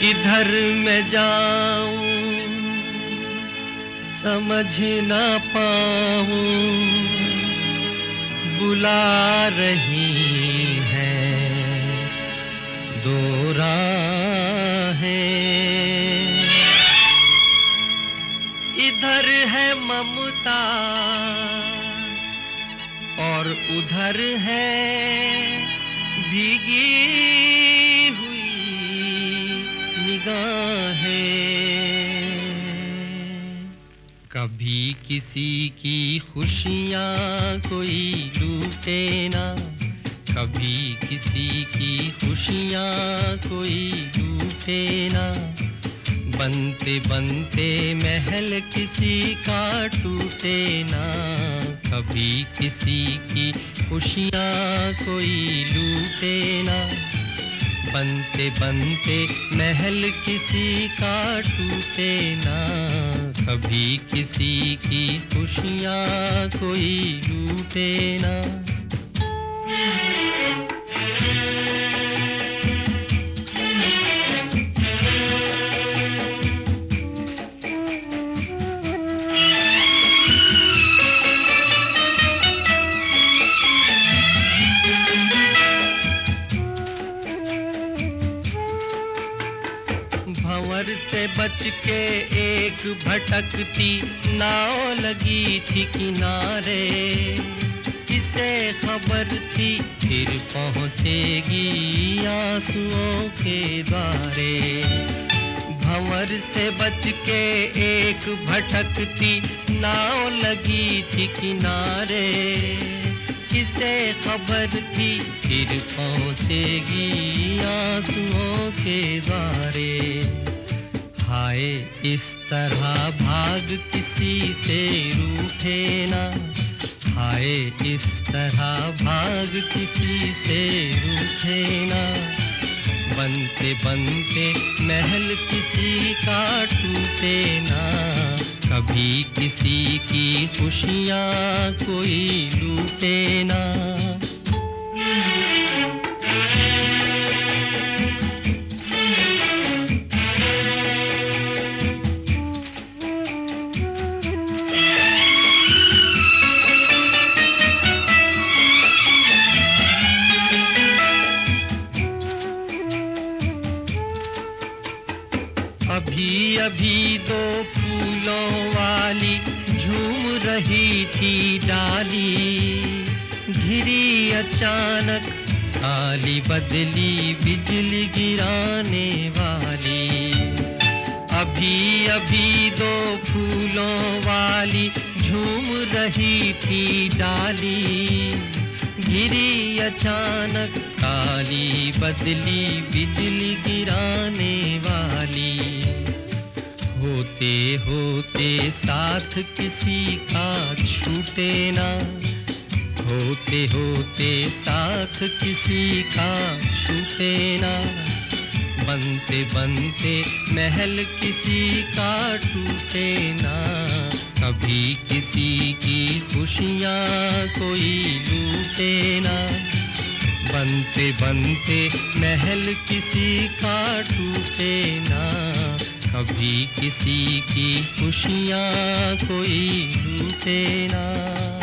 किधर मैं जाऊँ? समझ ना पाऊँ। बुला रही है दो राहें। इधर है ममता और उधर है भीगी। निगाहें कभी किसी की खुशियाँ कोई लूटे ना। कभी किसी की खुशियाँ कोई लूटे ना। बनते बनते महल किसी का टूटे ना। कभी किसी की खुशियाँ कोई लूटे ना। बनते बनते महल किसी का टूटे ना। कभी किसी की खुशियाँ कोई लूटे ना। से बच के एक भटकती नाव लगी थी किनारे। किसे खबर थी? फिर पहुंचेगी आंसुओं के द्वारे। भंवर से बच के एक भटकती नाव लगी थी किनारे। किसे खबर थी? फिर पहुंचेगी आंसुओं के द्वारे। हाय इस तरह भाग किसी से रूठे ना। हाय इस तरह भाग किसी से रूठे ना। बनते बनते महल किसी का टूटे ना। कभी किसी की खुशियाँ कोई लूटे ना। अभी अभी दो फूलों वाली झूम रही थी डाली। घिरी अचानक काली बदली बिजली गिराने वाली। अभी अभी दो फूलों वाली झूम रही थी डाली। गिरी अचानक काली बदली बिजली गिराने होते होते साथ किसी का छूटे ना। होते होते साथ किसी का छूटे ना। बनते बनते महल किसी का टूटे ना। कभी किसी की खुशियाँ कोई लूटे ना। बनते बनते महल किसी का टूटे ना। कभी किसी की खुशियाँ कोई लूटे ना।